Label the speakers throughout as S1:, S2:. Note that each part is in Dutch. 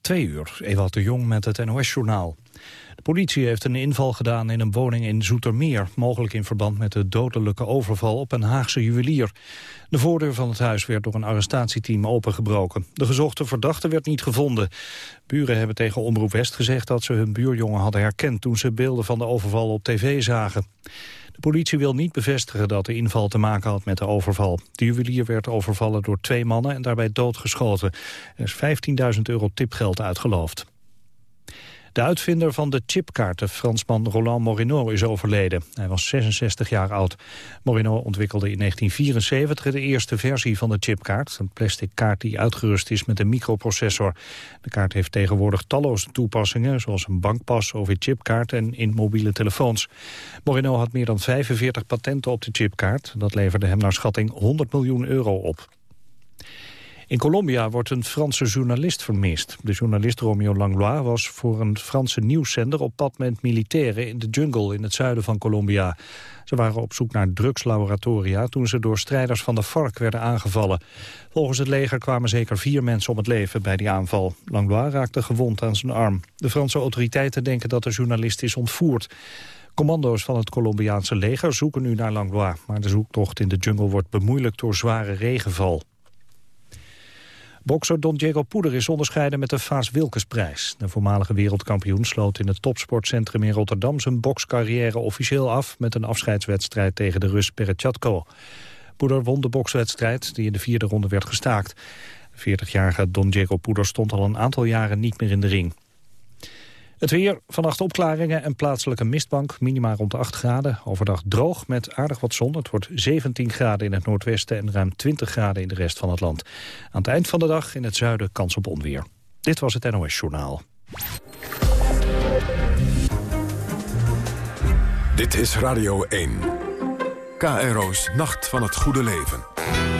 S1: Twee uur, Ewald de Jong met het NOS-journaal. De politie heeft een inval gedaan in een woning in Zoetermeer... mogelijk in verband met de dodelijke overval op een Haagse juwelier. De voordeur van het huis werd door een arrestatieteam opengebroken. De gezochte verdachte werd niet gevonden. Buren hebben tegen Omroep West gezegd dat ze hun buurjongen hadden herkend... toen ze beelden van de overval op tv zagen. De politie wil niet bevestigen dat de inval te maken had met de overval. De juwelier werd overvallen door twee mannen en daarbij doodgeschoten. Er is 15.000 euro tipgeld uitgeloofd. De uitvinder van de chipkaart, de Fransman Roland Morino, is overleden. Hij was 66 jaar oud. Morino ontwikkelde in 1974 de eerste versie van de chipkaart. Een plastic kaart die uitgerust is met een microprocessor. De kaart heeft tegenwoordig talloze toepassingen... zoals een bankpas, OV-chipkaart en in mobiele telefoons. Morino had meer dan 45 patenten op de chipkaart. Dat leverde hem naar schatting 100 miljoen euro op. In Colombia wordt een Franse journalist vermist. De journalist Romeo Langlois was voor een Franse nieuwszender op pad met militairen in de jungle in het zuiden van Colombia. Ze waren op zoek naar drugslaboratoria toen ze door strijders van de FARC werden aangevallen. Volgens het leger kwamen zeker vier mensen om het leven bij die aanval. Langlois raakte gewond aan zijn arm. De Franse autoriteiten denken dat de journalist is ontvoerd. Commando's van het Colombiaanse leger zoeken nu naar Langlois. Maar de zoektocht in de jungle wordt bemoeilijkt door zware regenval. Bokser Don Diego Poeder is onderscheiden met de Vaas Wilkesprijs. De voormalige wereldkampioen sloot in het topsportcentrum in Rotterdam... zijn bokscarrière officieel af met een afscheidswedstrijd tegen de Rus Perechatko. Poeder won de bokswedstrijd die in de vierde ronde werd gestaakt. De 40-jarige Don Diego Poeder stond al een aantal jaren niet meer in de ring. Het weer, vannacht opklaringen en plaatselijke mistbank. Minima rond de 8 graden. Overdag droog met aardig wat zon. Het wordt 17 graden in het noordwesten en ruim 20 graden in de rest van het land. Aan het eind van de dag in het zuiden kans op onweer. Dit was het NOS Journaal.
S2: Dit is Radio 1. KRO's Nacht van het Goede Leven.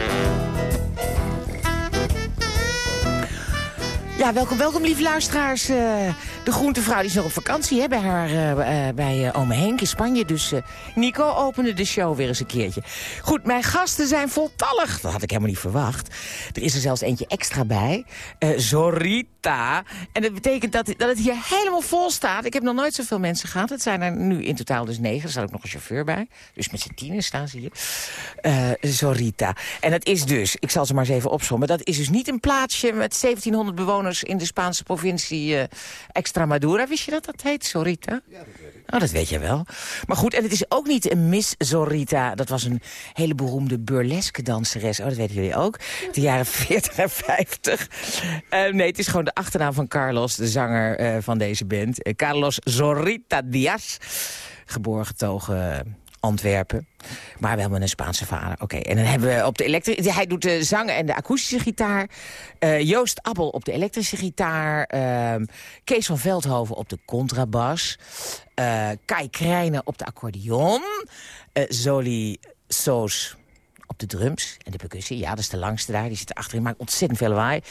S3: Ja, welkom, welkom lieve luisteraars. Uh, de groentevrouw die is nog op vakantie hè, bij, haar, uh, bij uh, ome Henk in Spanje. Dus Nico opende de show weer eens een keertje. Goed, mijn gasten zijn voltallig. Dat had ik helemaal niet verwacht. Er is er zelfs eentje extra bij. Zorita. En dat betekent dat, dat het hier helemaal vol staat. Ik heb nog nooit zoveel mensen gehad. Het zijn er nu in totaal dus negen. Er staat ook nog een chauffeur bij. Dus met z'n tienen staan ze hier. Zorita. En dat is dus, ik zal ze maar eens even opzommen. Dat is dus niet een plaatsje met 1700 bewoners in de Spaanse provincie Extremadura. Wist je dat dat heet, Sorita? Ja, dat weet ik. Oh, dat weet je wel. Maar goed, en het is ook niet een Miss Sorita. Dat was een hele beroemde burlesque danseres. Oh, dat weten jullie ook. De jaren 40 en 50. Uh, nee, het is gewoon de achternaam van Carlos, de zanger uh, van deze band. Uh, Carlos Zorita Diaz. Geboren getogen Antwerpen. Maar wel met een Spaanse vader. Oké, en dan hebben we op de elektrische... Hij doet de zang en de akoestische gitaar. Uh, Joost Appel op de elektrische gitaar. Uh, Kees van Veldhoven op de contrabas. Uh, Kai Krijnen op de accordeon. Uh, Zoli Soos op de drums en de percussie. Ja, dat is de langste daar. Die zit achterin, maakt ontzettend veel lawaai.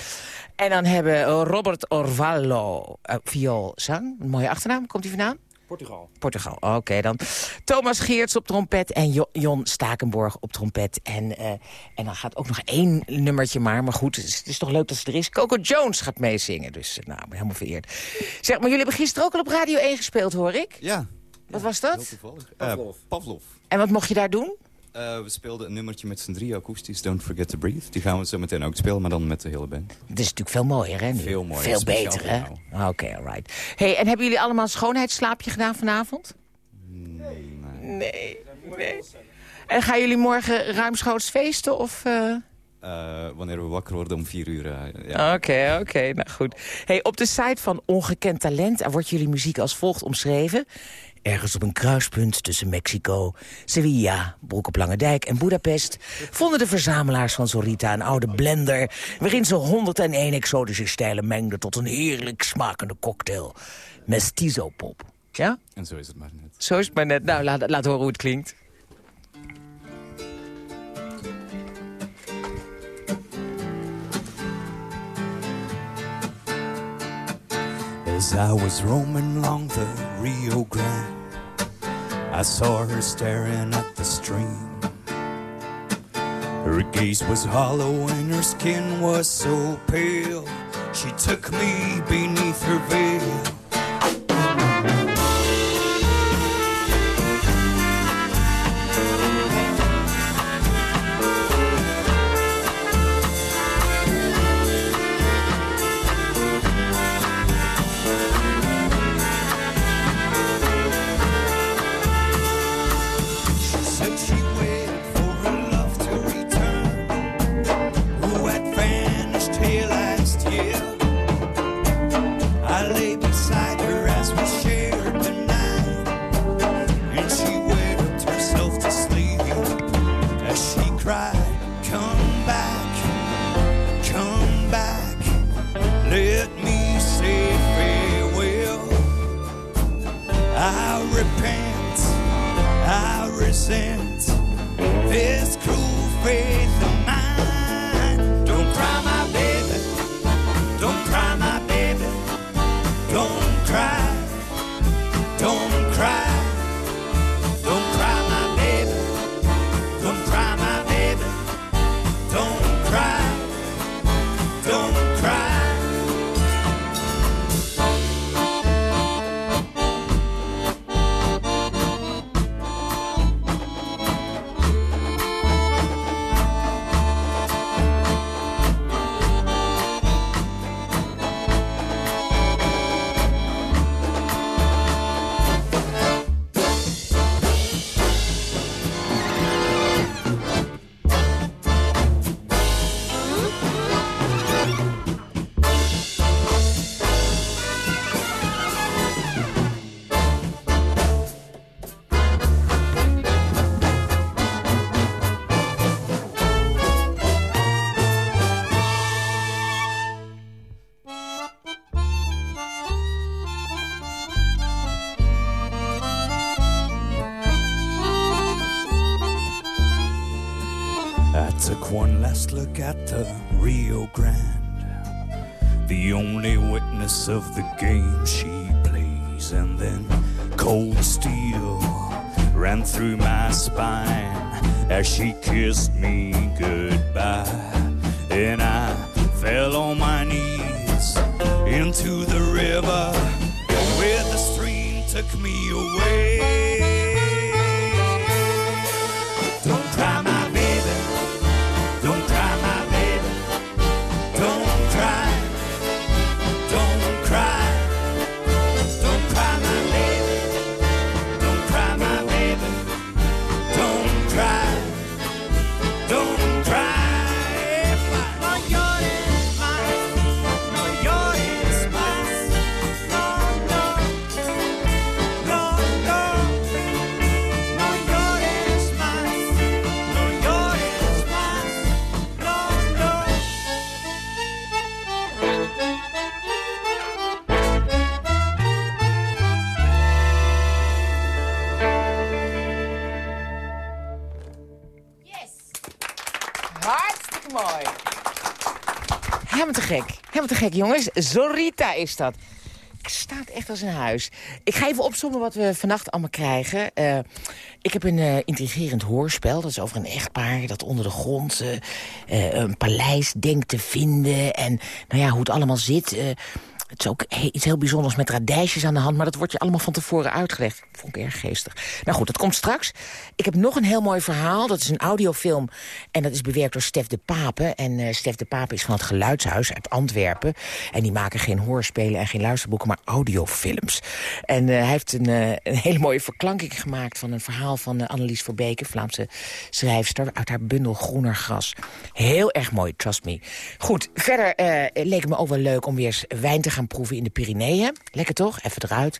S3: En dan hebben we Robert Orvallo, uh, zang. Mooie achternaam. Komt hij vandaan?
S4: Portugal.
S3: Portugal, oké dan. Thomas Geerts op trompet en Jo- Jon Stakenborg op trompet. En, eh, en dan gaat ook nog één nummertje maar. Maar goed, het is, het is toch leuk dat ze er is. Coco Jones gaat meezingen, dus eh, nou, helemaal vereerd. Zeg, maar jullie hebben gisteren ook al op Radio 1 gespeeld, hoor ik.
S5: Ja,
S3: Wat was
S5: heel
S3: dat?
S5: toevallig.
S4: Pavlov.
S5: Eh, Pavlov.
S3: En wat mocht je daar doen?
S5: Eh, we speelden een nummertje met z'n drie akoestisch, Don't Forget to Breathe. Die gaan we zo meteen ook spelen, maar dan met de hele band.
S3: Dat is natuurlijk veel mooier, hè? nu?
S5: Veel mooier,
S3: Veel beter, hè?
S5: jou.
S3: Oké, alright. Hey, en hebben jullie allemaal een schoonheidsslaapje gedaan vanavond? Nee, nee. En gaan jullie morgen ruimschoots feesten, of... eh?
S5: Eh, wanneer we wakker worden om vier uur. eh, ja.
S3: Oké, oké, nou goed. Hey, op de site van Ongekend Talent wordt jullie muziek als volgt omschreven. Ergens op een kruispunt tussen Mexico, Sevilla, Broek op Lange Dijk en Budapest... vonden de verzamelaars van Zorita een oude blender... waarin ze 101 exotische stijlen mengden tot een heerlijk smakende cocktail. Mestizo pop. Ja?
S5: En zo is het maar net.
S3: Zo is het maar net. Nou, laat, laat horen hoe het klinkt.
S6: As I was roaming along the Rio Grande, I saw her staring at the stream. Her gaze was hollow and her skin was so pale. She took me beneath her veil. At the Rio Grande, the only witness of the game she plays, and then cold steel ran through my spine as she kissed me
S3: gek. Helemaal te gek, jongens. Zorita is dat. staat echt als een huis. Ik ga even opzommen wat we vannacht allemaal krijgen. Uh, ik heb een uh, intrigerend hoorspel. Dat is over een echtpaar dat onder de grond uh, een paleis denkt te vinden. En nou ja, hoe het allemaal zit... Het is ook iets heel bijzonders met radijsjes aan de hand... maar dat wordt je allemaal van tevoren uitgelegd. Vond ik erg geestig. Nou goed, dat komt straks. Ik heb nog een heel mooi verhaal. Dat is een audiofilm en dat is bewerkt door Stef de Pape. En uh, Stef de Pape is van het Geluidshuis uit Antwerpen. En die maken geen hoorspelen en geen luisterboeken, maar audiofilms. En uh, hij heeft een, uh, een, hele mooie verklanking gemaakt... van een verhaal van Annelies Verbeke, Vlaamse schrijfster... uit haar bundel Groener Gras. Heel erg mooi, trust me. Goed, verder leek het me ook wel leuk om weer wijn te gaan proeven in de Pyreneeën. Lekker toch? Even eruit.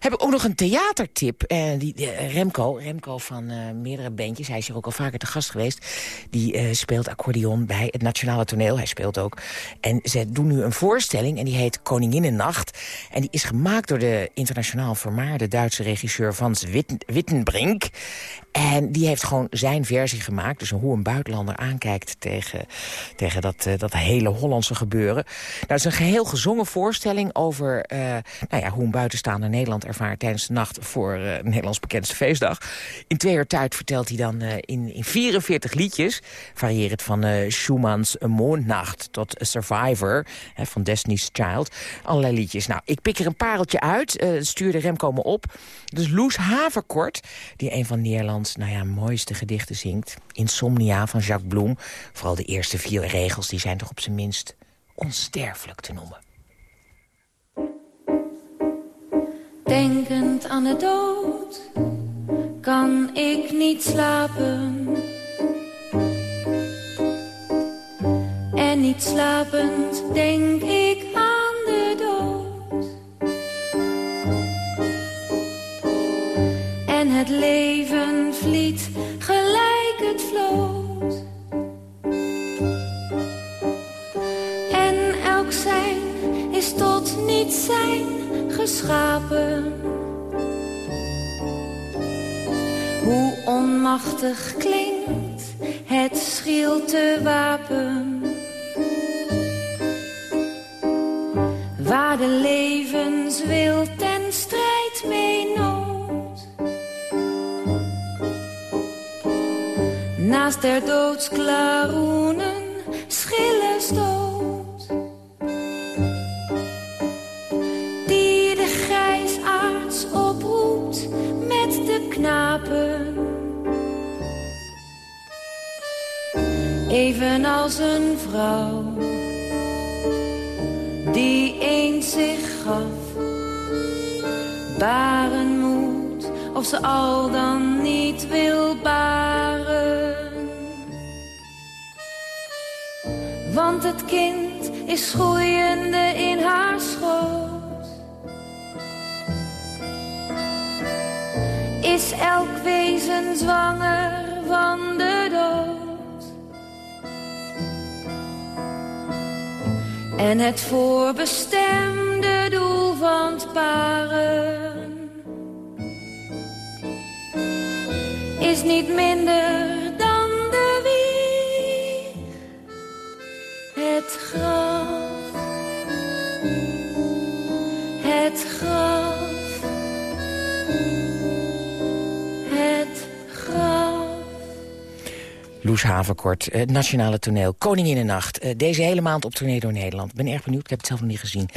S3: Heb ik ook nog een theatertip. Uh, die, uh, Remco, Remco van uh, meerdere bandjes, hij is hier ook al vaker te gast geweest. Die speelt accordeon bij het Nationale Toneel. Hij speelt ook. En ze doen nu een voorstelling en die heet Koninginnennacht. En die is gemaakt door de internationaal vermaarde Duitse regisseur Vans Witten, Wittenbrink. En die heeft gewoon zijn versie gemaakt. Dus hoe een buitenlander aankijkt tegen, tegen dat, uh, dat hele Hollandse gebeuren. Nou, het is een geheel gezongen voorstelling over uh, nou ja, hoe een buitenstaander Nederland ervaart tijdens de nacht voor uh, Nederlands bekendste feestdag. In twee uur tijd vertelt hij dan in, in 44 liedjes, varieert van Schumann's Moondnacht tot Survivor hè, van Destiny's Child. Allerlei liedjes. Nou, ik pik er een pareltje uit, stuurde Remco me op. Dus Loes Haverkort, die een van Nederland nou ja, mooiste gedichten zingt. Insomnia van Jacques Bloem. Vooral de eerste vier regels, die zijn toch op zijn minst onsterfelijk te noemen.
S7: Denkend aan de dood kan ik niet slapen. En niet slapend denk ik het leven vliet gelijk het vloot. En elk zijn is tot niet zijn geschapen. Hoe onmachtig klinkt het schielte wapen. Waar de levenswil ten strijd mee Naast der doods klaroenen schille stoot. Die de grijsaards oproept met de knapen. Evenals een vrouw die eens zich gaf. Baren moet of ze al dan niet wil baren. Want het kind is groeiende in haar schoot. Is elk wezen zwanger van de dood. En het voorbestemde doel van het paren is niet minder
S3: Loes Haverkort, het Nationale Toneel, Koninginnennacht. Uh, deze hele maand op tournee door Nederland. Ik ben erg benieuwd, ik heb het zelf nog niet gezien.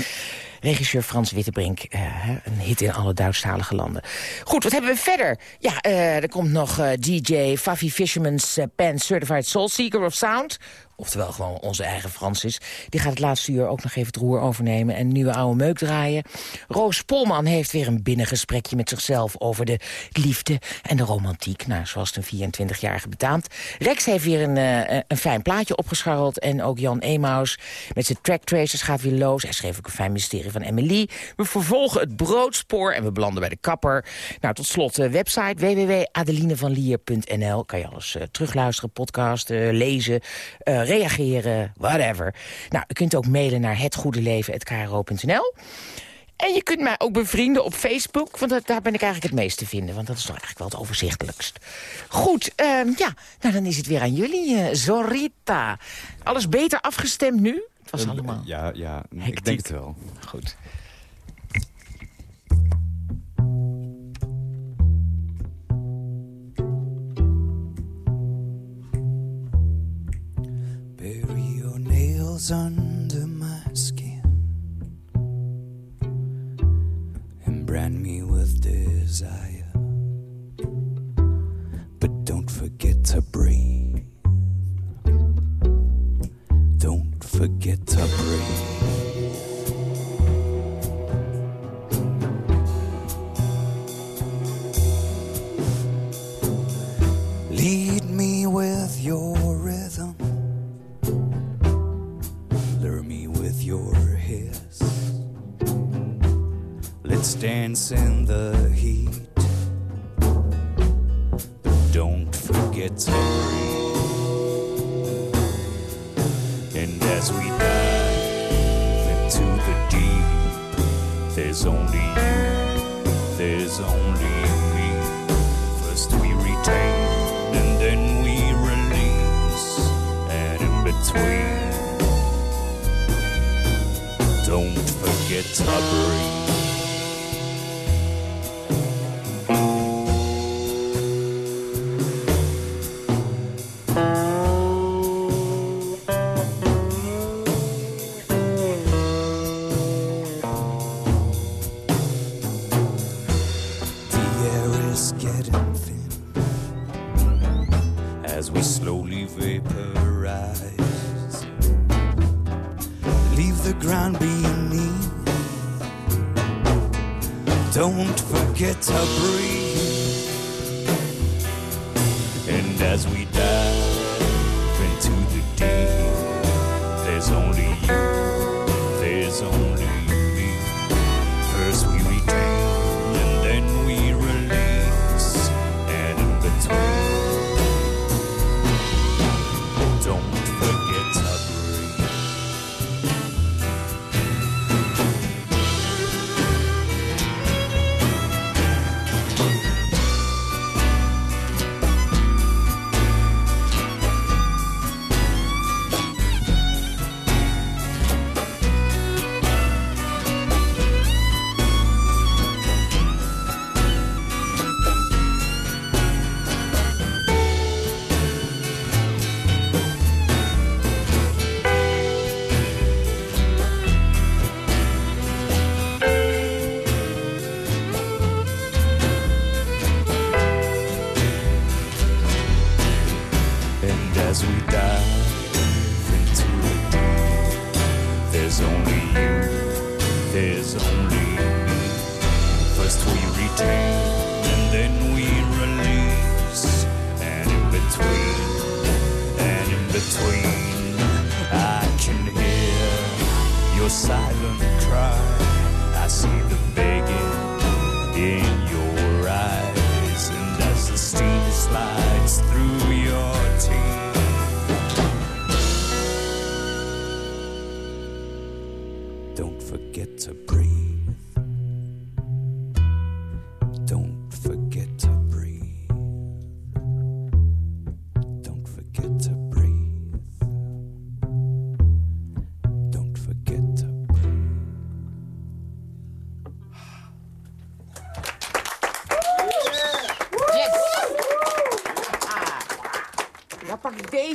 S3: Regisseur Frans Wittebrink, uh, een hit in alle Duitsstalige landen. Goed, wat hebben we verder? Ja, er komt nog DJ Favi Fisherman's Pen Certified Soul Seeker of Sound oftewel gewoon onze eigen Francis... die gaat het laatste uur ook nog even het roer overnemen... en nieuwe oude meuk draaien. Roos Polman heeft weer een binnengesprekje met zichzelf... over de liefde en de romantiek, nou, zoals een 24-jarige betaamt. Rex heeft weer een, uh, een fijn plaatje opgescharreld... en ook Jan Emaus met zijn track tracers gaat weer los. Hij schreef ook een fijn mysterie van Emily. We vervolgen het broodspoor en we belanden bij de kapper. Nou, tot slot de website www.adelinevanlier.nl. Kan je alles uh, terugluisteren, podcasten, lezen... Reageren, whatever. Nou, u kunt ook mailen naar hetgoedeleven.kro.nl. En je kunt mij ook bevrienden op Facebook, want daar ben ik eigenlijk het meest te vinden. Want dat is toch eigenlijk wel het overzichtelijkst. Goed, uh, ja, nou dan is het weer aan jullie, uh, Zorita. Alles beter afgestemd nu? Het was uh, allemaal
S5: Ja, ja ik denk het wel.
S3: Goed.
S6: Under my skin and brand me with desire. But don't forget to breathe.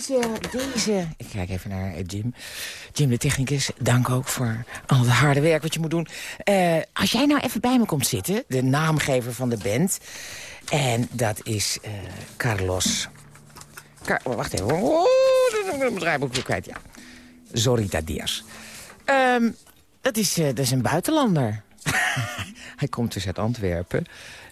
S3: Deze, deze. Ik kijk even naar eh, Jim. Jim, de technicus, dank ook voor al het harde werk wat je moet doen. Eh, als jij nou even bij me komt zitten, de naamgever van de band. En dat is eh, Carlos. Car oh, wacht even. Oh, dat draaiboek weer kwijt, ja. Zorita Diaz. Ehm, dat, is, dat is een buitenlander. Hij komt dus uit Antwerpen.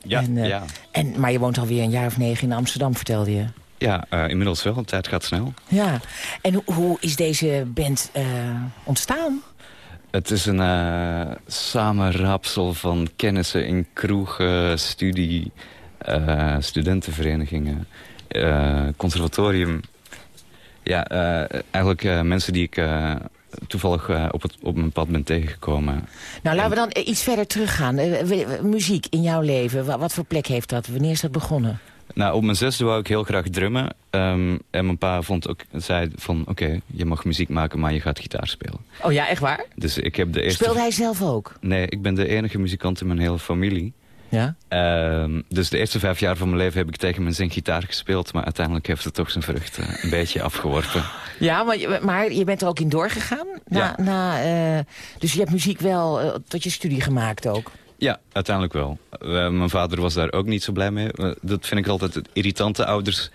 S5: Ja,
S3: en,
S5: ja.
S3: En, maar je woont alweer een jaar of negen in Amsterdam, vertelde je.
S5: Ja, eh, inmiddels wel. De tijd gaat snel.
S3: Ja, en hoe, hoe is deze band eh, ontstaan?
S5: Het is een eh samenraapsel van kennissen in kroegen, studie, studentenverenigingen, conservatorium. Ja, eigenlijk mensen die ik toevallig op, het, op mijn pad ben tegengekomen.
S3: Nou, laten we dan iets verder teruggaan. Muziek in jouw leven, wa- wat voor plek heeft dat? Wanneer is dat begonnen?
S5: Nou, op mijn zesde wou ik heel graag drummen. Ehm, en mijn pa vond ook, zei van, oké, je mag muziek maken, maar je gaat gitaar spelen.
S3: Oh ja, echt waar?
S5: Dus ik heb de eerste...
S3: Speelde hij zelf ook?
S5: Nee, ik ben de enige muzikant in mijn hele familie.
S3: Ja?
S5: Ehm, dus de eerste vijf jaar van mijn leven heb ik tegen mijn zing-gitaar gespeeld. Maar uiteindelijk heeft het toch zijn vrucht eh, een beetje afgeworpen.
S3: Ja, maar, je- maar je bent er ook in doorgegaan? Na,
S5: Ja.
S3: na, eh, dus je hebt muziek wel eh, tot je studie gemaakt ook?
S5: Ja, uiteindelijk wel. Eh, mijn vader was daar ook niet zo blij mee. Eh, dat vind ik altijd het irritante. Ouders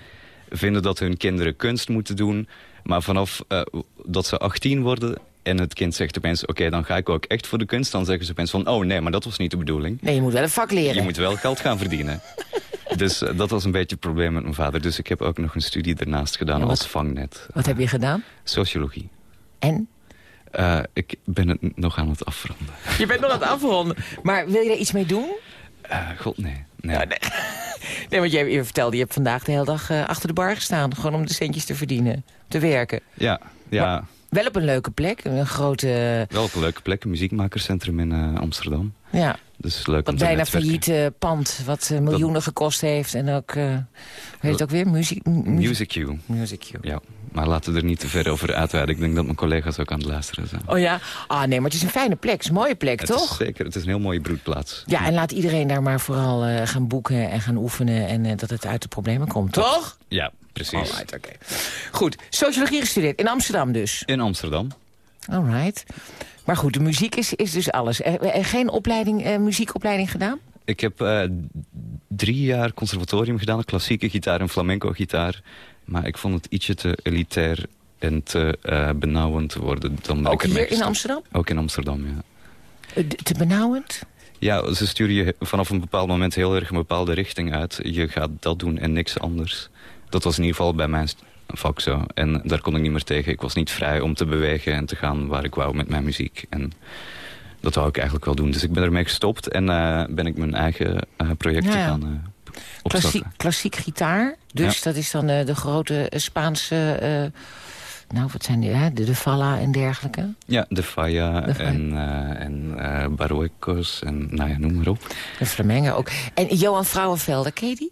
S5: vinden dat hun kinderen kunst moeten doen. Maar vanaf eh, dat ze 18 worden en het kind zegt opeens... oké, dan ga ik ook echt voor de kunst. Dan zeggen ze opeens van... oh nee, maar dat was niet de bedoeling.
S3: Nee, je moet wel een vak leren.
S5: Je moet wel geld gaan verdienen. Dus dat was een beetje het probleem met mijn vader. Dus ik heb ook nog een studie daarnaast gedaan
S3: Ja, wat-
S5: als vangnet.
S3: Wat heb je gedaan?
S5: Sociologie.
S3: En?
S5: Eh, ik ben het nog aan het afronden.
S3: Je bent nog aan het afronden. Maar wil je er iets mee doen?
S5: Eh, God, nee. nee.
S3: Nee, want je, je vertelde, je hebt vandaag de hele dag eh, achter de bar gestaan. Gewoon om de centjes te verdienen, te werken.
S5: Ja, ja.
S3: Wel op een leuke plek, een grote...
S5: Wel op een leuke plek, een muziekmakerscentrum in Amsterdam.
S3: Ja,
S5: Dus leuk
S3: wat bijna failliet pand, wat miljoenen gekost heeft. En ook, hoe heet het ook weer?
S5: Music You.
S3: Music You.
S5: Ja, maar laten we er niet te ver over uitweiden. Ik denk dat mijn collega's ook aan het luisteren zijn.
S3: Oh ja? Ah nee, maar het is een fijne plek. Het is een mooie plek,
S5: het
S3: toch?
S5: is zeker, het is een heel mooie broedplaats.
S3: Ja, en laat iedereen daar maar vooral eh, gaan boeken en gaan oefenen... en eh, dat het uit de problemen komt, toch?
S5: Ja, precies.
S3: Alright, oké. Goed, sociologie gestudeerd, in Amsterdam dus.
S5: In Amsterdam.
S3: Alright. Maar goed, de muziek is, is dus alles. Er, er geen opleiding, eh, muziekopleiding gedaan?
S5: Ik heb eh, drie jaar conservatorium gedaan. Klassieke gitaar en flamenco gitaar. Maar ik vond het ietsje te elitair en te eh, benauwend worden. Dan ben
S3: Ook
S5: ik
S3: hier in. Amsterdam?
S5: Ook in Amsterdam, ja.
S3: Eh, te benauwend?
S5: Ja, ze sturen je vanaf een bepaald moment heel erg een bepaalde richting uit. Je gaat dat doen en niks anders. Dat was in ieder geval bij mijn vak zo. En daar kon ik niet meer tegen. Ik was niet vrij om te bewegen en te gaan waar ik wou met mijn muziek. En dat wou ik eigenlijk wel doen. Dus ik ben ermee gestopt en eh, ben ik mijn eigen projecten
S3: Ja, ja.
S5: gaan
S3: Klassiek, klassiek gitaar. Dus
S5: Ja.
S3: dat is dan eh, de grote eh, Spaanse... eh, nou, wat zijn die? Hè? De, de Falla en dergelijke.
S5: Ja, de Falla
S3: De
S5: en, eh en en nou ja, noem maar op.
S3: De Flamengo ook. En Johan Vrouwenvelder, ken je die?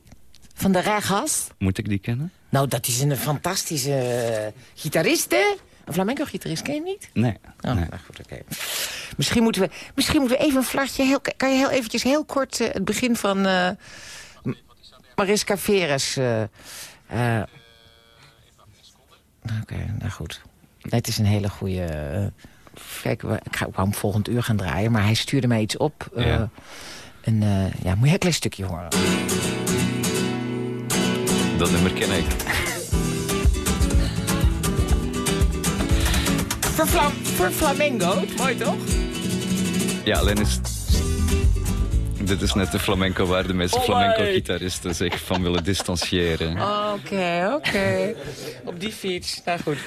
S3: Van de Regas?
S5: Moet ik die kennen?
S3: Nou, dat is een fantastische gitarist, hè? Een flamenco-gitarist, ken je niet?
S5: Nee.
S3: Oh,
S5: nee.
S3: nou goed, oké. Misschien, moeten we, misschien moeten we even een flartje... Heel, kan je heel eventjes heel kort het begin van Mariska Veres... eh, eh, Oké, nou goed. Het is een hele goede... eh, kijk, ik ga hem volgend uur gaan draaien, maar hij stuurde mij iets op.
S5: Ja.
S3: Een, eh, ja, moet je een heel klein stukje horen.
S5: Dat nummer ken ik.
S3: Voor, flam, voor flamengo, mooi toch?
S5: Ja, alleen is... Dit is net de flamenco waar de meeste flamenco-gitaristen zich van willen distancieren.
S3: Oké, oké. Op die fiets, nou goed.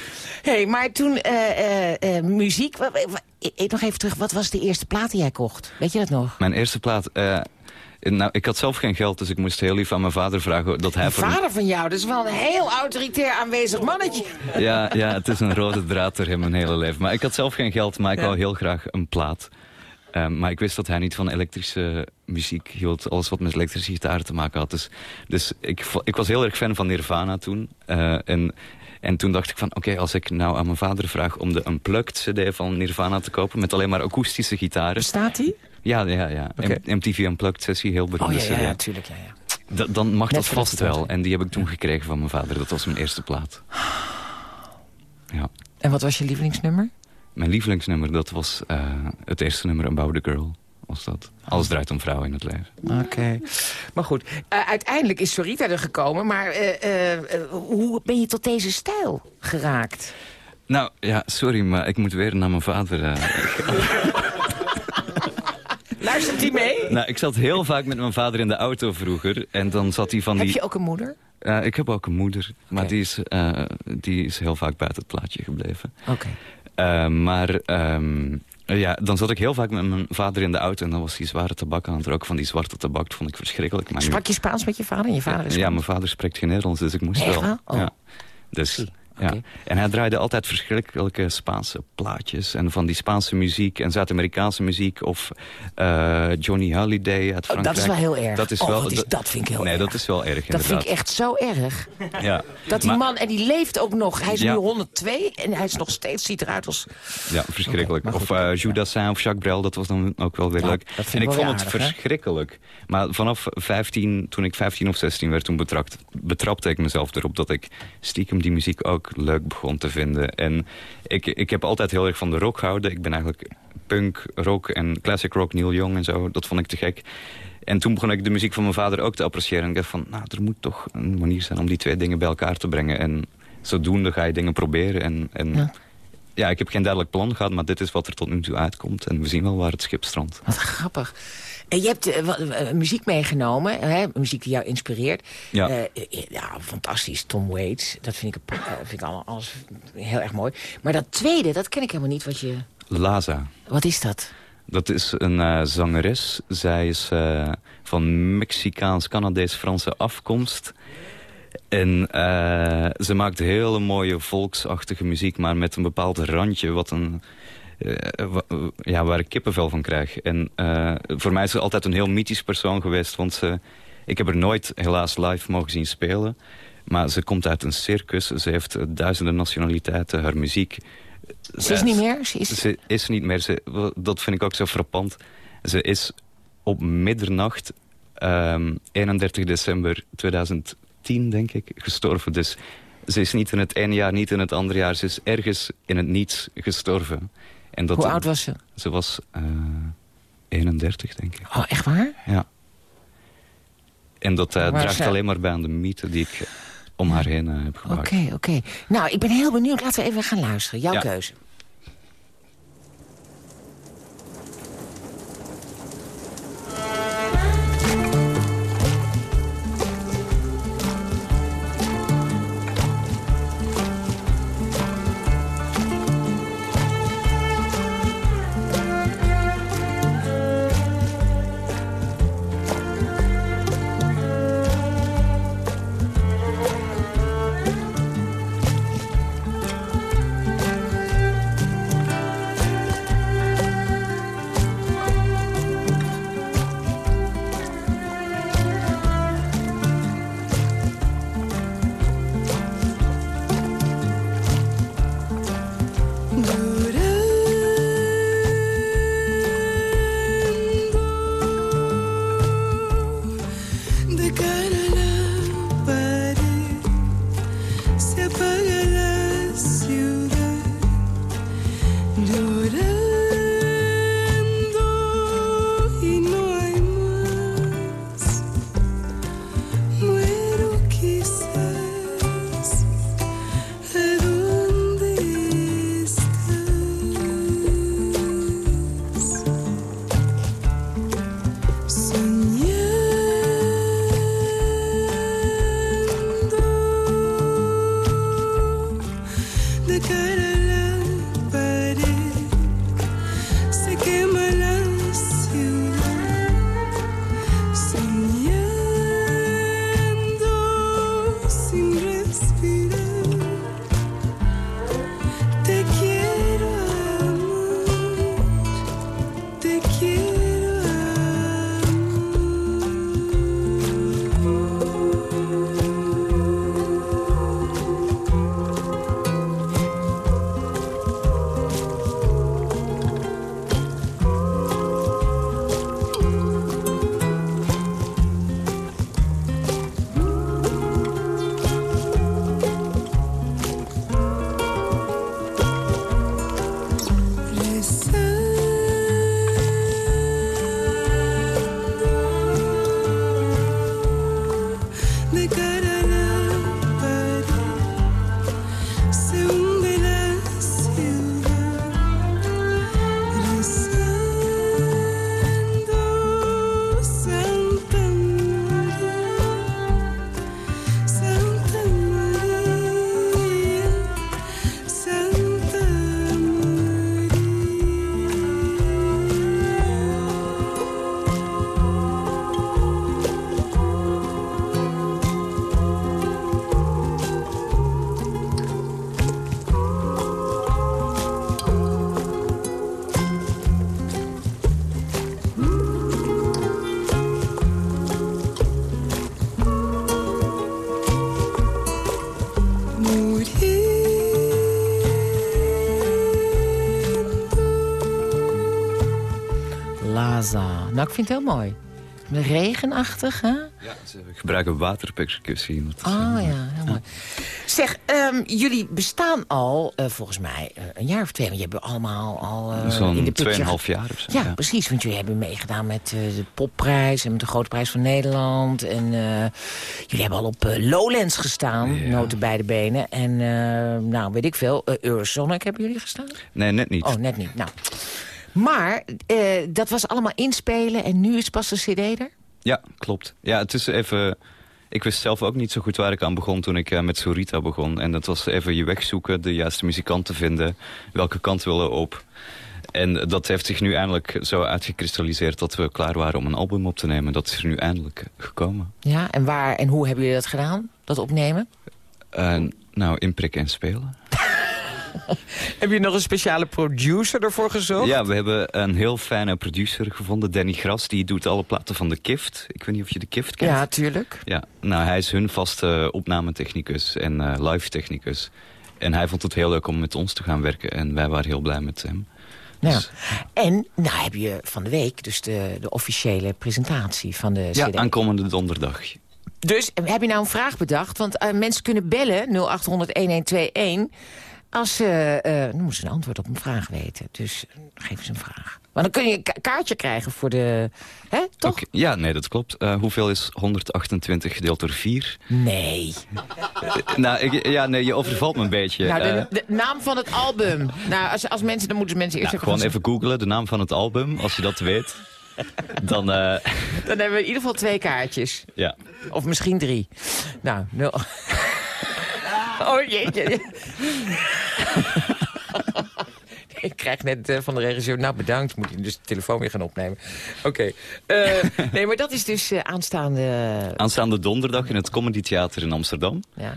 S3: hey, maar toen eh, eh, eh, muziek... wa- wa- Ik nog even terug, wat was de eerste plaat die jij kocht? Weet je dat nog?
S5: Mijn eerste plaat... nou, ik had zelf geen geld, dus ik moest heel lief aan mijn vader vragen dat hij
S3: De
S5: voor... een-
S3: vader van jou, dat is wel een heel autoritair aanwezig mannetje.
S5: Ja, ja, het is een rode draad door hem mijn hele leven. Maar ik had zelf geen geld, maar ik
S3: Ja.
S5: wou heel graag een plaat. Ehm, maar ik wist dat hij niet van elektrische muziek hield. Alles wat met elektrische gitaar te maken had. Dus, dus ik, ik was heel erg fan van Nirvana toen. Eh, en, en toen dacht ik van, oké, als ik nou aan mijn vader vraag... om de Unplugged cd van Nirvana te kopen... met alleen maar akoestische gitaren.
S3: Bestaat die?
S5: Ja, ja, ja.
S3: Oké.
S5: M- MTV Unplugged sessie, heel
S3: Oh
S5: beroemde
S3: ja, ja, ja, tuurlijk. Ja, ja.
S5: Da- dan mag
S3: Net
S5: dat vast wel. En die heb ik toen gekregen van mijn vader. Dat was mijn eerste plaat. Ja.
S3: En wat was je lievelingsnummer?
S5: Mijn lievelingsnummer, dat was eh, het eerste nummer, About the Girl. Was dat. Alles draait om vrouwen in het leven.
S3: Oké. Maar goed, eh, uiteindelijk is Sorita er gekomen. Maar eh, hoe ben je tot deze stijl geraakt?
S5: Nou, ja, sorry, maar ik moet weer naar mijn vader.
S3: Luistert hij mee?
S5: nou, ik zat heel vaak met mijn vader in de auto vroeger. En dan zat hij van
S3: Heb
S5: die...
S3: je ook een moeder?
S5: Ik heb ook een moeder, maar die, is, die is heel vaak buiten het plaatje gebleven.
S3: Oké.
S5: Eh, maar ehm, ja, dan zat ik heel vaak met mijn vader in de auto... en dan was hij zware tabak aan het roken. Van die zwarte tabak dat vond ik verschrikkelijk. Maar
S3: Sprak je Spaans met je vader? En je vader is
S5: Ja, mijn vader spreekt geen Nederlands, dus ik moest
S3: Echt
S5: wel.
S3: Oh.
S5: Ja. Dus Ja. En hij draaide altijd verschrikkelijke Spaanse plaatjes. En van die Spaanse muziek en Zuid-Amerikaanse muziek. Of eh, Johnny Holiday uit
S3: Oh,
S5: Frankrijk.
S3: dat is wel heel erg.
S5: Dat is
S3: oh,
S5: wel,
S3: is, dat vind ik heel
S5: nee,
S3: erg.
S5: dat is wel erg
S3: Dat
S5: inderdaad.
S3: vind ik echt zo erg.
S5: Ja.
S3: Dat die
S5: Maar-
S3: man, en die leeft ook nog. Hij is
S5: Ja.
S3: nu 102 en hij is nog steeds, ziet eruit als...
S5: Ja, verschrikkelijk. Of uh, Jules Dassin of Jacques Brel, dat was dan ook wel weer leuk. en
S3: ik
S5: vond het
S3: hè?
S5: verschrikkelijk. Maar vanaf 15, toen ik 15 of 16 werd, toen betrapt, betrapte ik mezelf erop dat ik stiekem die muziek ook leuk begon te vinden. En ik, ik heb altijd heel erg van de rock gehouden. Ik ben eigenlijk punk, rock en classic rock, Neil Young en zo. Dat vond ik te gek. En toen begon ik de muziek van mijn vader ook te appreciëren. En ik dacht van, nou, er moet toch een manier zijn om die twee dingen bij elkaar te brengen. En zodoende ga je dingen proberen. En, en
S3: Ja.
S5: Ja. ik heb geen duidelijk plan gehad, maar dit is wat er tot nu toe uitkomt. En we zien wel waar het schip strandt.
S3: Wat grappig. En je hebt eh, wat, eh, muziek meegenomen, hè? muziek die jou inspireert.
S5: Ja.
S3: Eh, ja, fantastisch. Tom Waits, dat vind ik, vind ik allemaal, alles heel erg mooi. Maar dat tweede, dat ken ik helemaal niet. Wat, je,
S5: Laza,
S3: wat is dat?
S5: dat is een zangeres. Zij is van Mexicaans-Canadees-Franse afkomst. En eh, ze maakt hele mooie volksachtige muziek, maar met een bepaald randje... Wat een, eh, ja, waar ik kippenvel van krijg. En eh, voor mij is ze altijd een heel mythisch persoon geweest. Want ze, ik heb haar nooit helaas live mogen zien spelen. Maar ze komt uit een circus. Ze heeft duizenden nationaliteiten. Haar muziek...
S3: Ze is niet meer? Ze is...
S5: Ze is niet meer. Ze, dat vind ik ook zo frappant. Ze is op middernacht, ehm, 31 december 2010, denk ik, gestorven. Dus ze is niet in het ene jaar, niet in het andere jaar. Ze is ergens in het niets gestorven. En dat,
S3: Hoe oud was ze?
S5: Ze was eh 31, denk ik.
S3: Oh, echt waar?
S5: Ja. En dat eh, draagt
S3: ze-
S5: alleen maar bij aan de mythe die ik om haar heen eh, heb
S3: Oké,
S5: gemaakt.
S3: oké. Nou, ik ben heel benieuwd. Laten we even gaan luisteren. Jouw
S5: Ja.
S3: keuze. Nou, ik vind het heel mooi. Regenachtig, hè?
S5: Ja, ze gebruiken waterpercussie.
S3: Ah
S5: eh,
S3: ja, heel mooi. Zeg, ehm, jullie bestaan al, eh, volgens mij, eh, een jaar of twee. Want je hebt allemaal al eh, in de picture...
S5: 2,5 jaar of zo.
S3: Ja, precies. Want jullie hebben meegedaan met de popprijs en met de Grote Prijs van Nederland. En jullie hebben al op Lowlands gestaan,
S5: Ja.
S3: noten beide benen. En nou, weet ik veel, uh, Eurosonic hebben jullie gestaan?
S5: Nee, net niet.
S3: Oh, net niet. Nou. Maar eh, dat was allemaal inspelen en nu is pas de cd er?
S5: Ja, klopt. Ja, het is even... Ik wist zelf ook niet zo goed waar ik aan begon toen ik eh, met Sorita begon. En dat was even je weg zoeken, de juiste muzikanten vinden. Welke kant willen we op? En dat heeft zich nu eindelijk zo uitgekristalliseerd dat we klaar waren om een album op te nemen. Dat is er nu eindelijk gekomen.
S3: Ja, en waar en hoe hebben jullie dat gedaan? Dat opnemen?
S5: Eh, nou, inprikken en spelen.
S3: Heb je nog een speciale producer ervoor gezocht?
S5: Ja, we hebben een heel fijne producer gevonden, Danny Gras. Die doet alle platen van de Kift. Ik weet niet of je de Kift kent.
S3: Ja, tuurlijk.
S5: Ja, nou, hij is hun vaste opnametechnicus en eh, live technicus. En hij vond het heel leuk om met ons te gaan werken. En wij waren heel blij met hem.
S3: Ja.
S5: Dus-
S3: En nou heb je van de week dus de, de officiële presentatie van de
S5: ja, aankomende donderdag.
S3: Dus heb je nou een vraag bedacht? Want eh, mensen kunnen bellen 0800-1121 als ze... eh dan moeten ze een antwoord op een vraag weten. Dus eh, geef ze een vraag. Maar dan kun je een ka- kaartje krijgen voor de... Hè, toch?
S5: Ja, nee, dat klopt. Hoeveel is 128 gedeeld door 4?
S3: Nee.
S5: nou, ik, ja, nee, je overvalt me een beetje.
S3: Nou, de, de naam van het album. Nou, als, als mensen, dan moeten mensen eerst
S5: nou, gewoon even googlen, de naam van het album, als je dat weet. Dan.
S3: Dan hebben we in ieder geval twee kaartjes.
S5: ja.
S3: Of misschien drie. Nou, nul. Oh jeetje. Ik krijg net eh, van de regisseur, nou bedankt, moet hij dus de telefoon weer gaan opnemen. Oké. Eh, nee, maar dat is dus eh, aanstaande...
S5: Aanstaande donderdag in het Comedy Theater in Amsterdam.
S3: Ja.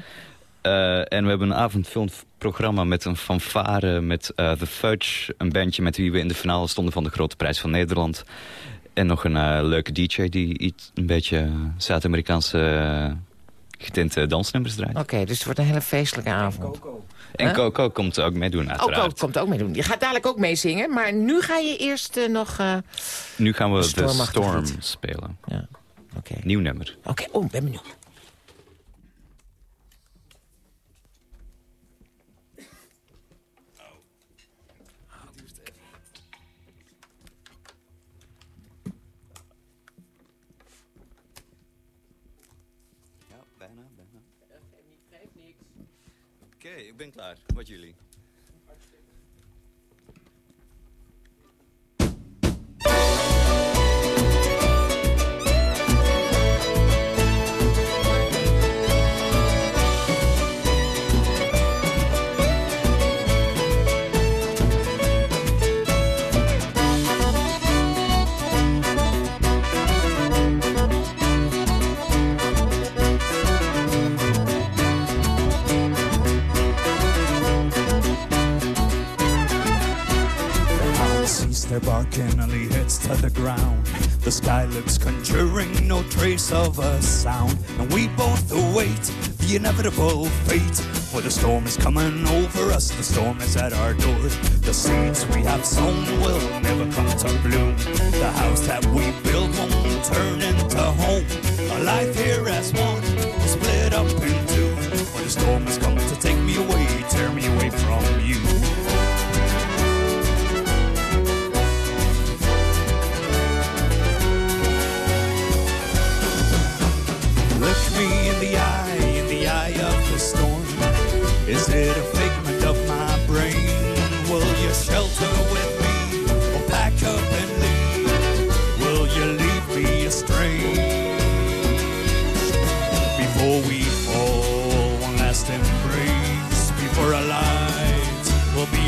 S5: Eh, en we hebben een avondfilmprogramma met een fanfare... met eh The Fudge, een bandje met wie we in de finale stonden... van de Grote Prijs van Nederland. En nog een leuke DJ die iets, een beetje Zuid-Amerikaanse getinte dansnummers draait.
S3: Oké, dus het wordt een hele feestelijke avond.
S5: En
S3: Huh?
S5: Coco komt ook meedoen
S3: Oh,
S5: uiteraard.
S3: Ko komt ook mee doen. Je gaat dadelijk ook meezingen, maar nu ga je eerst eh, nog... eh,
S5: Nu gaan we
S3: De
S5: Storm spelen.
S3: Ja, oké.
S5: Nieuw nummer.
S3: Oké, oh, ben benieuwd.
S5: Ik ben klaar. Wat jullie?
S6: Their and he hits to the ground. The sky looks conjuring, no trace of a sound. And we both await the inevitable fate. For the storm is coming over us, the storm is at our doors. The seeds we have sown will never come to bloom. The house that we built won't turn into home. Our life here as one is split up in two. For the storm has come to take me away, tear me away from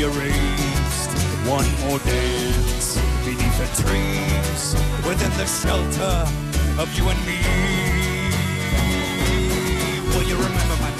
S6: erased. One more dance beneath the trees, within the shelter of you and me. Will you remember my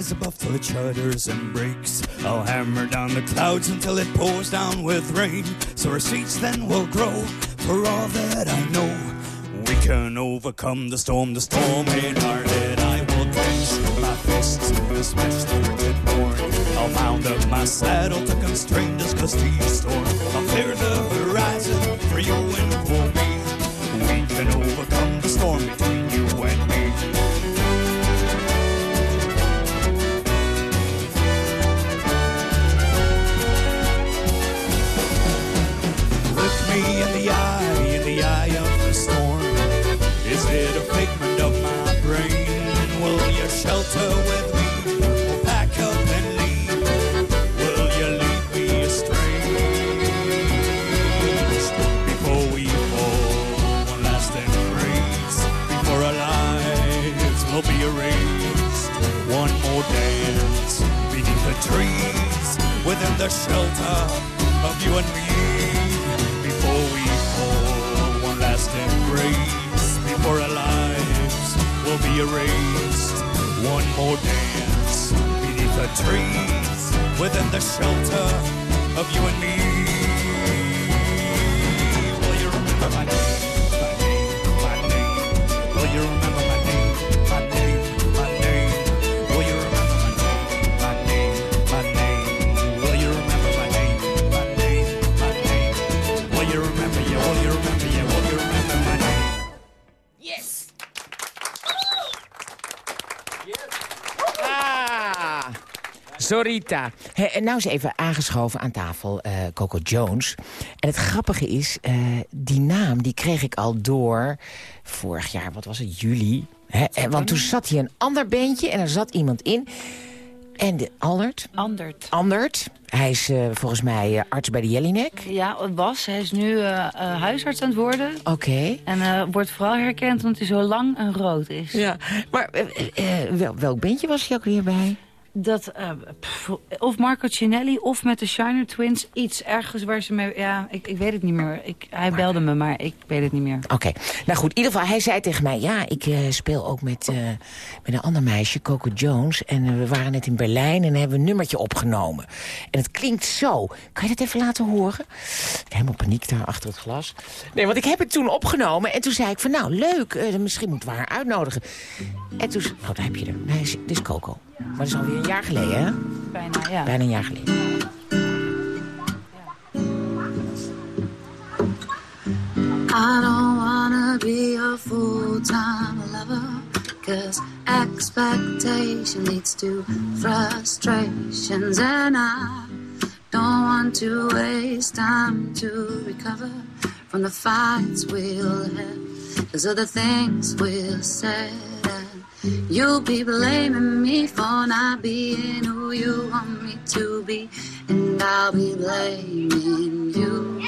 S6: skies above till it shudders and breaks. I'll hammer down the clouds until it pours down with rain. So our seeds then will grow. For all that I know, we can overcome the storm, the storm in our head. I will clench my fists to smash the wicked morn. I'll mount up my saddle to constrain this gusty storm. I'll clear the horizon for you and for me. We can overcome the storm between within the shelter of you and me. Before we fall, one last embrace. Before our lives will be erased. One more dance beneath the trees, within the shelter of you and me.
S3: En nou is even aangeschoven aan tafel eh, Coco Jones. En het grappige is, eh, die naam die kreeg ik al door vorig jaar, wat was het, juli. Want toen zat hier een ander bandje en er zat iemand in. En de Aldert,
S7: Andert.
S3: Andert, hij is eh, volgens mij arts bij de Jellinek.
S7: Ja, het was. Hij is nu huisarts aan het worden.
S3: Oké.
S7: En wordt vooral herkend omdat hij zo lang en rood is.
S3: Ja, maar wel, welk bandje was hij ook weer bij?
S7: Dat, eh, pff, of Marco Cinelli of met de Shiner Twins. Iets ergens waar ze mee... Ja, ik, ik weet het niet meer. Ik, hij belde me, maar ik weet het niet meer.
S3: Oké, nou goed, in ieder geval, hij zei tegen mij... ja, ik eh, speel ook met, eh, met een ander meisje, Coco Jones... en we waren net in Berlijn en hebben een nummertje opgenomen. En het klinkt zo. Kan je dat even laten horen? Helemaal paniek daar achter het glas. Nee, want ik heb het toen opgenomen en toen zei ik van... nou, leuk, misschien moeten we haar uitnodigen. En toen... Oh, daar heb je er. Nee, dit is Coco. Maar dat is alweer een jaar geleden, hè?
S7: Bijna, ja.
S3: Bijna een jaar geleden.
S8: I don't wanna be a full-time lover Cause expectation leads to frustrations And I don't want to waste time to recover From the fights we'll have Cause of the things we'll say you'll be blaming me for not being who you want me to be And I'll be blaming you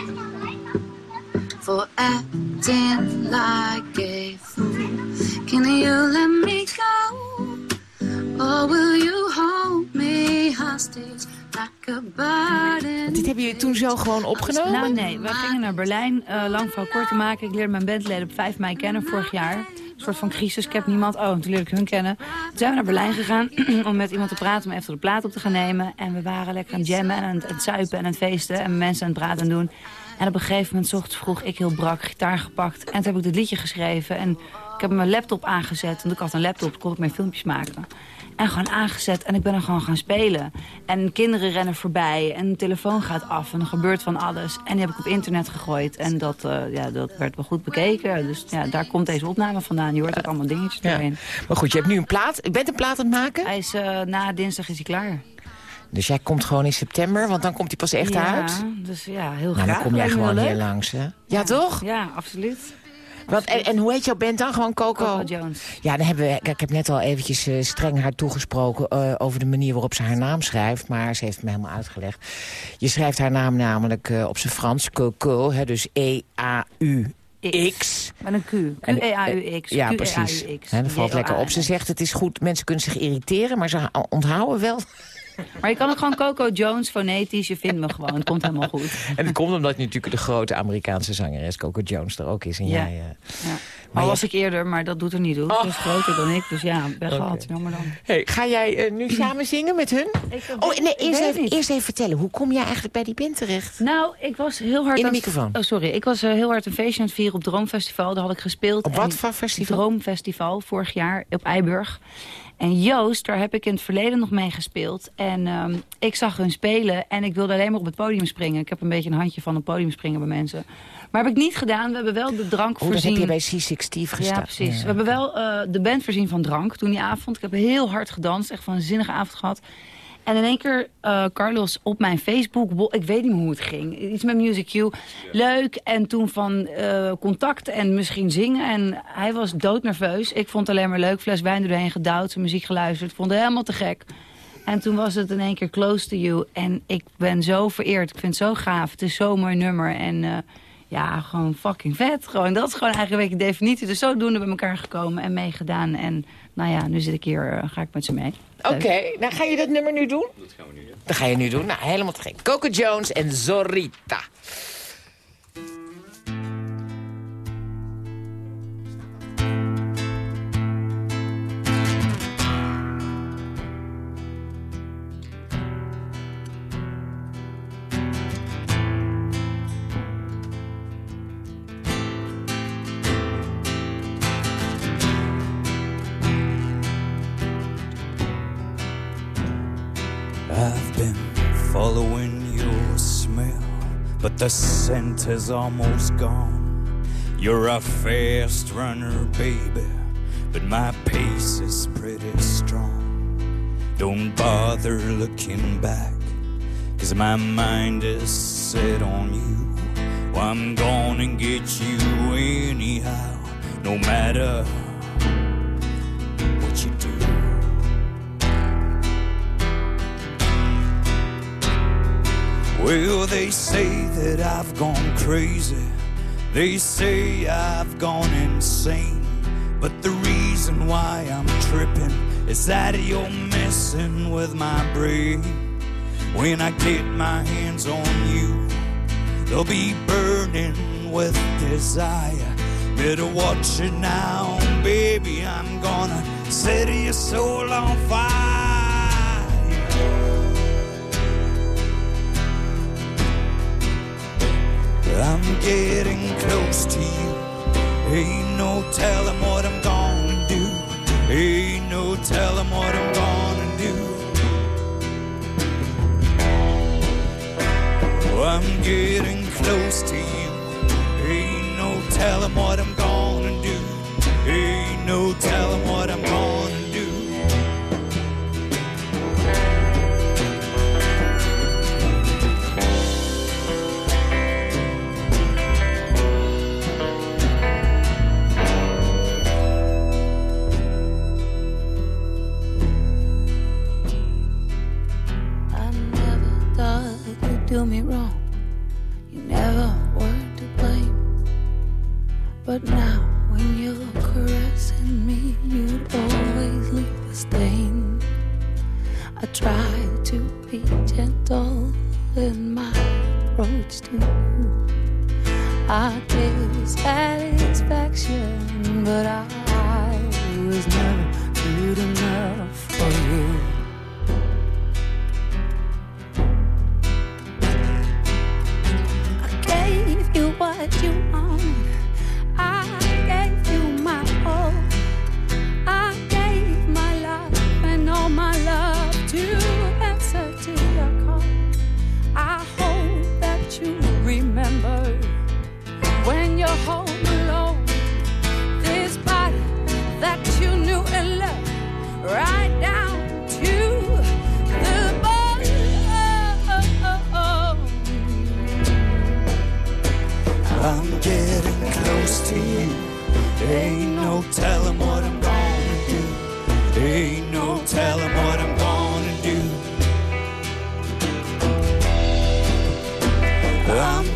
S8: for acting like a fool. Can you let me go? Or will you hold me hostage
S3: Dit hebben jullie toen zo gewoon opgenomen?
S7: Nou nee, we gingen naar Berlijn, eh, lang verhaal kort te maken. Ik leerde mijn bandleden op 5 mei kennen vorig jaar. Soort van crisis, ik heb niemand. Oh, en toen ik hun kennen. Toen zijn we naar Berlijn gegaan om met iemand te praten, om even de plaat op te gaan nemen. En we waren lekker aan het jammen en aan het, zuipen en aan het feesten. En mensen aan het praten doen. En op een gegeven moment, 's ochtends vroeg, ik heel brak, gitaar gepakt. En toen heb ik dit liedje geschreven. En heb mijn laptop aangezet, want ik had een laptop, kon ik mijn filmpjes maken. En gewoon aangezet en ik ben er gewoon gaan spelen. En kinderen rennen voorbij en de telefoon gaat af en er gebeurt van alles. En die heb ik op internet gegooid en dat, eh, ja, dat werd wel goed bekeken. Dus ja, daar komt deze opname vandaan. Je hoort ook allemaal dingetjes
S3: Ja.
S7: doorheen.
S3: Maar goed, je hebt nu een plaat. Je bent een plaat aan het maken?
S7: Hij is, eh, na dinsdag is hij klaar.
S3: Dus jij komt gewoon in september, want dan komt hij pas echt
S7: ja,
S3: uit?
S7: dus ja, heel
S3: Nou,
S7: graag.
S3: dan kom jij gewoon hier langs, hè? Ja, toch?
S7: Ja, absoluut.
S3: En, en hoe heet jouw band dan? Gewoon Coco?
S7: Coco Jones.
S3: Ja, dan hebben we, ik heb net al eventjes eh, streng haar toegesproken... eh, over de manier waarop ze haar naam schrijft. Maar ze heeft me helemaal uitgelegd. Je schrijft haar naam namelijk eh, op zijn Frans, Coco. Hè, dus E-A-U-X.
S7: Met een Q. Q-E-A-U-X.
S3: Ja, precies. Hè, dat valt lekker op. Ze zegt, het is goed, mensen kunnen zich irriteren... maar ze onthouden wel.
S7: Maar je kan ook gewoon Coco Jones fonetisch. Je vindt me gewoon. Het komt helemaal goed.
S3: En dat komt omdat natuurlijk de grote Amerikaanse zangeres Coco Jones er ook is. En
S7: Ja.
S3: jij, eh,
S7: Ja. Al
S3: je
S7: was ik eerder, maar dat doet er niet toe.
S3: Oh.
S7: Ze is groter dan ik, dus ja, weggehad.
S3: Oké.
S7: Jammer dan.
S3: Hey, ga jij eh, nu samen zingen met hun? Oh, nee, eerst even, eerst even vertellen. Hoe kom jij eigenlijk bij die band terecht?
S7: Nou, ik was heel hard
S3: In de
S7: aan het-
S3: microfoon.
S7: Oh, sorry. Ik was eh, heel hard een feestje aan het vieren op Droomfestival. Daar had ik gespeeld.
S3: Op wat voor festival?
S7: Droomfestival, vorig jaar op Eiburg. En Joost, daar heb ik in het verleden nog mee gespeeld. En ehm, ik zag hun spelen en ik wilde alleen maar op het podium springen. Ik heb een beetje een handje van een podium springen bij mensen. Maar heb ik niet gedaan. We hebben wel de drank
S3: Oh, dat
S7: voorzien.
S3: heb je bij C6 Steve gestaan.
S7: Ja, precies. We hebben wel eh, de band voorzien van drank toen die avond. Ik heb heel hard gedanst, echt van een zinnige avond gehad. En in één keer, eh, Carlos, op mijn Facebook, ik weet niet hoe het ging. Iets met Music U. Leuk. En toen van eh, contact en misschien zingen. En hij was doodnerveus. Ik vond het alleen maar leuk. Fles wijn doorheen gedouwd, zijn muziek geluisterd. Vond het helemaal te gek. En toen was het in één keer Close to You. En ik ben zo vereerd. Ik vind het zo gaaf. Het is zo'n mooi nummer. En eh, ja, gewoon fucking vet. Gewoon, dat is gewoon eigenlijk een beetje de definitie. Dus zodoende bij elkaar gekomen en meegedaan. En nou ja, nu zit ik hier, eh, ga ik met ze mee.
S3: Oké,
S7: Leuk.
S3: nou ga je dat nummer nu doen? Dat gaan we nu doen. Dat ga je nu doen. Nou, helemaal te gek. Coco Jones en Zorita.
S6: The scent is almost gone. You're a fast runner, baby, but my pace is pretty strong. Don't bother looking back, cause my mind is set on you. Well, I'm gonna get you anyhow, no matter Well, they say that I've gone crazy. They say I've gone insane. But the reason why I'm tripping is that you're messing with my brain. When I get my hands on you, they'll be burning with desire. Better watch it now, baby. I'm gonna set your soul on fire. I'm getting close to you. Ain't no telling what I'm gonna do. Ain't no telling what I'm gonna do. I'm getting close to you. Ain't no telling what I'm
S8: But now,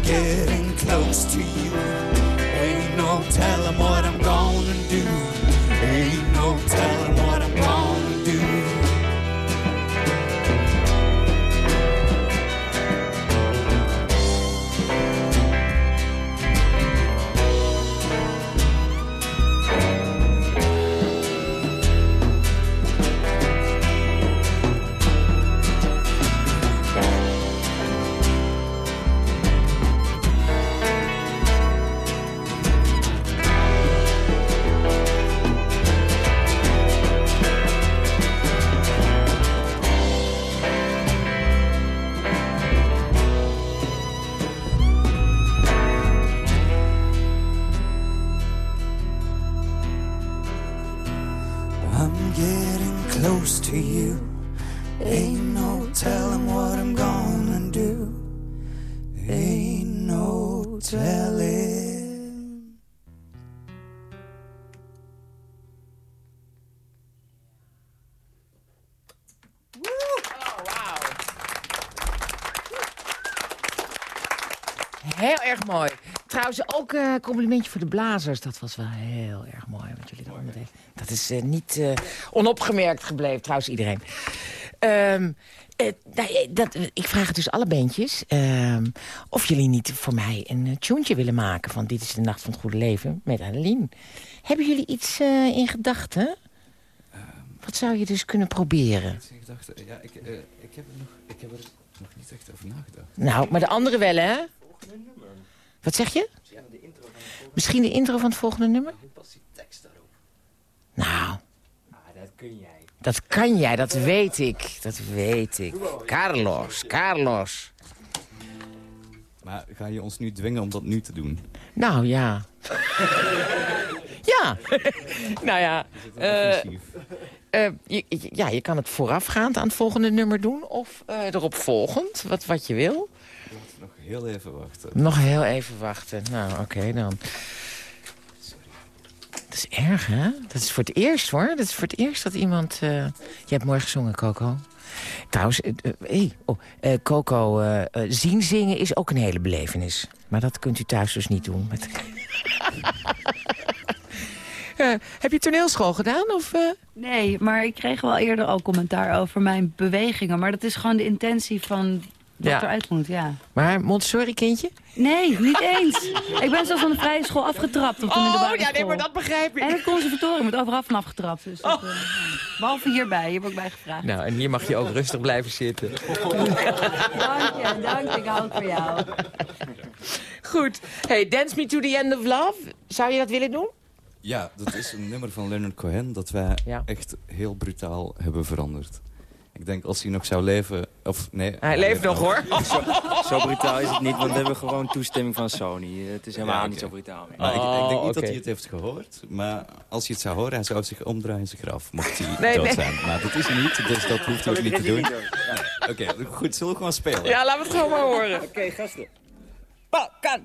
S6: getting close to you. Ain't no telling what
S3: mooi. Trouwens, ook eh complimentje voor de blazers. Dat was wel heel erg mooi. Wat jullie eronder deden. Dat is eh, niet eh, onopgemerkt gebleven, trouwens iedereen. Ehm, eh, nou, dat, ik vraag het dus alle bandjes... ehm, of jullie niet voor mij een tuentje willen maken... van Dit is de Nacht van het Goede Leven met Adeline. Hebben jullie iets eh, in gedachten? Wat zou je dus kunnen proberen?
S5: Ik dacht, ja, ik, ik, heb er nog, ik heb er nog niet echt over nagedacht.
S3: Nou, maar de andere wel, hè? Wat zeg je? Misschien de intro van het volgende nummer?
S4: Past die tekst daarop?
S3: Nou,
S4: dat kun jij.
S3: dat kan jij, dat weet ik. Dat weet ik. Carlos, Carlos.
S5: Maar ga je ons nu dwingen om dat nu te doen?
S3: Nou, ja. ja. nou ja. eh, eh, je, je- ja, je kan het voorafgaand aan het volgende nummer doen. Of eh, erop volgend, wat, wat je wil.
S5: Nog heel even wachten.
S3: Nog heel even wachten. Nou, oké dan. Dat is erg, hè? Dat is voor het eerst, hoor. Dat is voor het eerst dat iemand... eh, Je hebt mooi gezongen, Coco. Trouwens, eh, eh, hey, oh, eh, Coco, eh, eh, zien zingen is ook een hele belevenis. Maar dat kunt u thuis dus niet doen. Met... Eh, heb je toneelschool gedaan? Of, eh?
S7: Nee, maar ik kreeg wel eerder al commentaar over mijn bewegingen. Maar dat is gewoon de intentie van wat
S3: Ja.
S7: eruit moet, ja.
S3: Maar Montessori, kindje?
S7: Nee, niet eens. ik ben zelfs van de vrije school afgetrapt op de middelbare school.
S3: begrijp
S7: En het conservatorium wordt overal van afgetrapt. Dus dat, eh, behalve hierbij, hier heb ik ook bij gevraagd.
S3: Nou, en hier mag je ook rustig blijven zitten.
S7: Dank je, dank je, ik hou het voor jou.
S3: Goed. Hey, Dance Me to the End of Love. Zou je dat willen doen?
S5: Ja, dat is een nummer van Leonard Cohen dat wij
S3: Ja.
S5: echt heel brutaal hebben veranderd. Ik denk als hij nog zou leven... Of nee...
S3: Hij leeft nog, hoor.
S4: Zo brutaal is het niet, want we hebben gewoon toestemming van Sony. Het is helemaal
S5: Ja,
S4: niet zo brutaal. meer.
S5: Maar ik, ik denk niet
S3: Oh,
S5: dat hij het heeft gehoord. Maar als hij het zou horen, hij zou zich omdraaien in zijn graf. Mocht hij
S3: Nee,
S5: dood
S3: nee.
S5: zijn. Maar dat is hij niet, dus dat hoeft hij ook niet te doen. Oké, goed. Zullen we gewoon spelen?
S3: Ja, laten we het gewoon maar horen.
S4: Oké, gasten.
S3: kan.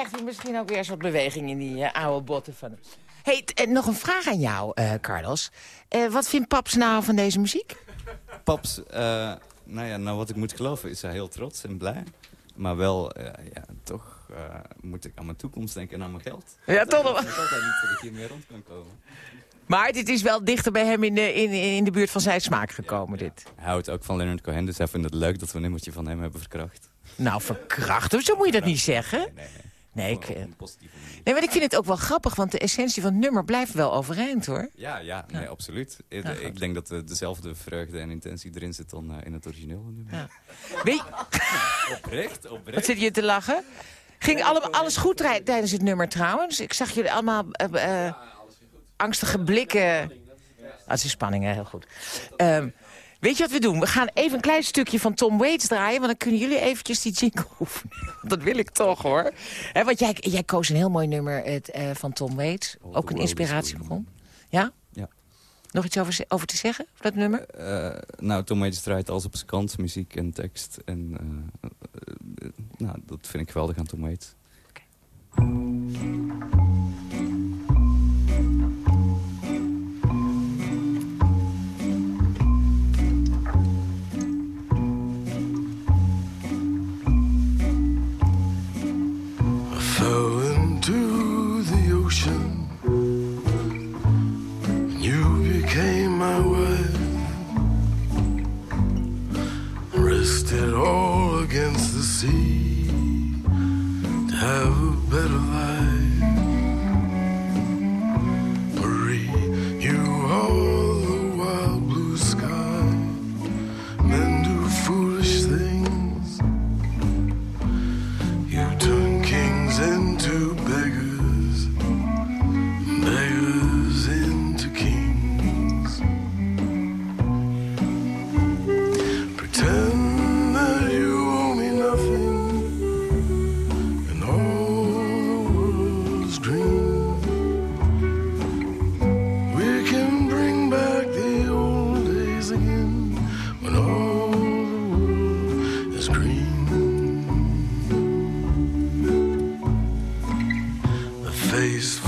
S3: Krijgt hij misschien ook weer eens wat beweging in die eh, oude botten van hem. hey, en nog een vraag aan jou, eh, Carlos. Eh, wat vindt Paps nou van deze muziek?
S5: Paps, eh, nou ja, nou wat ik moet geloven is hij heel trots en blij. Maar wel, eh, ja, toch eh, moet ik aan mijn toekomst denken en aan mijn geld.
S3: Ja, toch nog
S5: Ik altijd niet dat ik hiermee rond kan komen.
S3: Maar dit is wel dichter bij hem in de, in, in de buurt van zijn smaak gekomen, dit.
S5: Hij houdt ook van Leonard Cohen, dus hij vindt het leuk dat we een nummertje van hem hebben verkracht.
S3: Nou, verkrachten, zo moet je dat niet zeggen.
S5: Nee, nee.
S3: Nee, ik,
S5: Gewoon
S3: eh, nee, maar ik vind het ook wel grappig, want de essentie van het nummer blijft wel overeind, hoor.
S5: Ja, ja, nee, absoluut. Ik,
S3: Ja, goed.
S5: ik denk dat er dezelfde vreugde en intentie erin zit dan eh, in het origineel. nummer.
S3: Ja. Weet,
S5: Oprecht,
S3: wat
S5: oprecht.
S3: zit je te lachen? Ging alle, alles goed tijdens het nummer trouwens? Ik zag jullie allemaal eh, eh, angstige blikken. Ah, het is spanning, hè? heel goed. Ehm, weet je wat we doen? We gaan even een klein stukje van Tom Waits draaien... want dan kunnen jullie eventjes die jingle oefenen. Dat wil ik toch, hoor. Want jij, jij koos een heel mooi nummer het, eh, van Tom Waits.
S5: Oh,
S3: Ook een inspiratiebron. Ja?
S5: Ja.
S3: Nog iets over, over te zeggen, over dat nummer?
S5: Eh, nou, Tom Waits draait alles op zijn kant, muziek en tekst. En eh, eh, eh, nou, dat vind ik geweldig aan Tom Waits.
S9: Fell into the ocean. And You became my wife. Rested all against the sea to have a better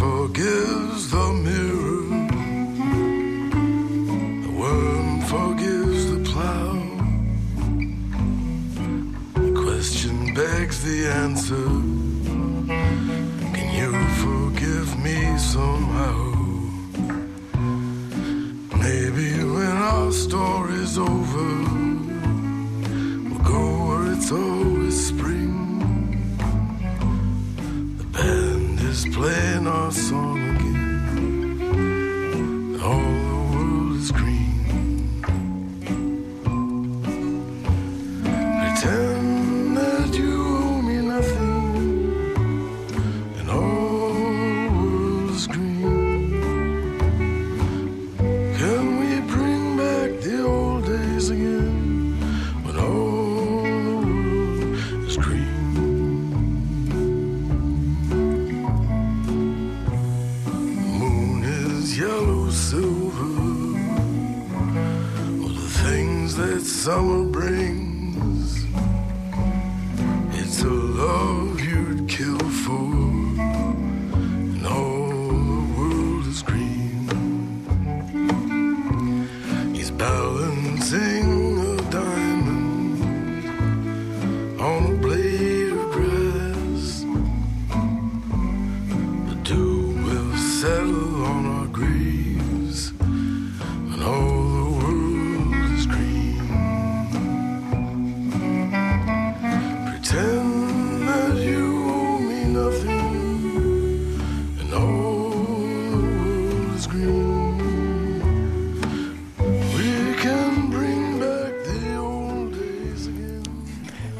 S9: forgives the mirror. The worm forgives the plow. The question begs the answer. Can you forgive me somehow? Maybe when our story's over, playing our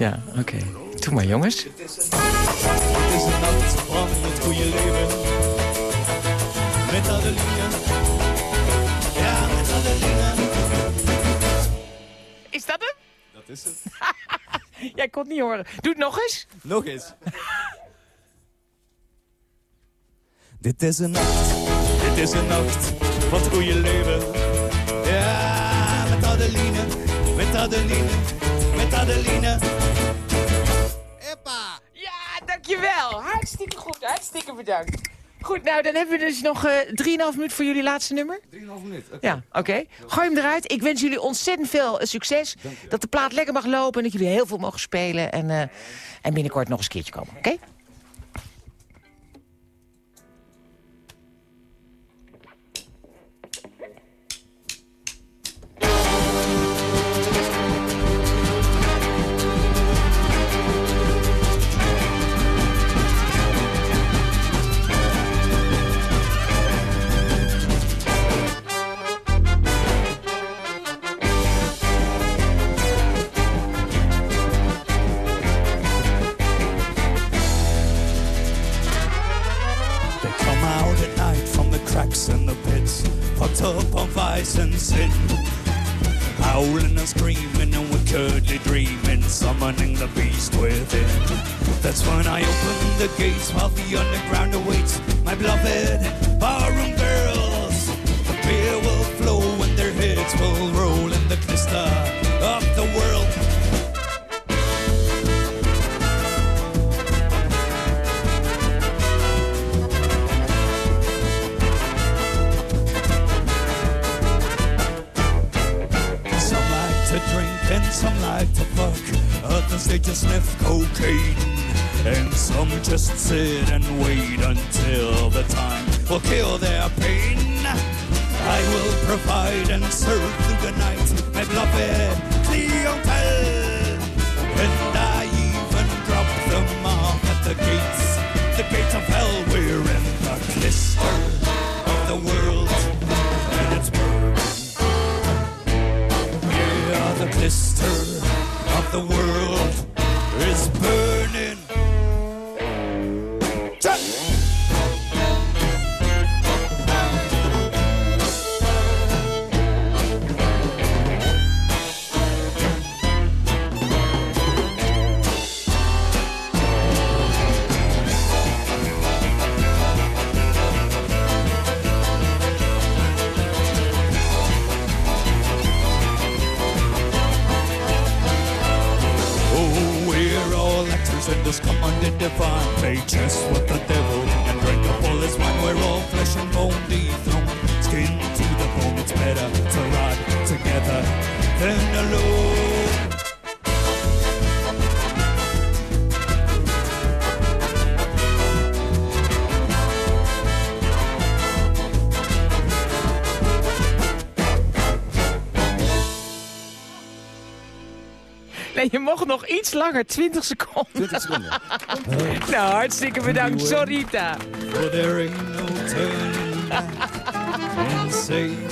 S3: Ja, oké. Doe maar, jongens.
S6: Het is een nacht van het goede leven. Met Adeline. Ja, met Adeline.
S3: Is dat hem?
S6: Dat is het.
S3: Jij kon het niet horen. Doe het nog eens.
S6: Nog eens. Dit is een nacht, dit is een nacht van het goede leven. Ja, met Adeline, met Adeline, met Adeline.
S3: Hartstikke goed. Hartstikke bedankt. Goed, nou, dan hebben we dus nog eh 3,5 minuten voor jullie laatste nummer.
S5: 3,5 minuten.
S3: Ja, oké. Gooi hem eruit. Ik wens jullie ontzettend veel eh, succes. Dat de plaat lekker mag lopen en dat jullie heel veel mogen spelen. En, eh, en binnenkort nog eens een keertje komen, oké?
S6: Some like to fuck. Others they just sniff cocaine. And some just sit and wait until the time will kill their pain. I will provide and serve through the night, my beloved clientele. And I even drop them off at the gates, the gates of hell. We're in the blister of the world, and it's burning. Yeah, the blister the world
S3: iets langer, 20 seconden.
S5: 20 seconden.
S3: nou, hartstikke bedankt. Sorry,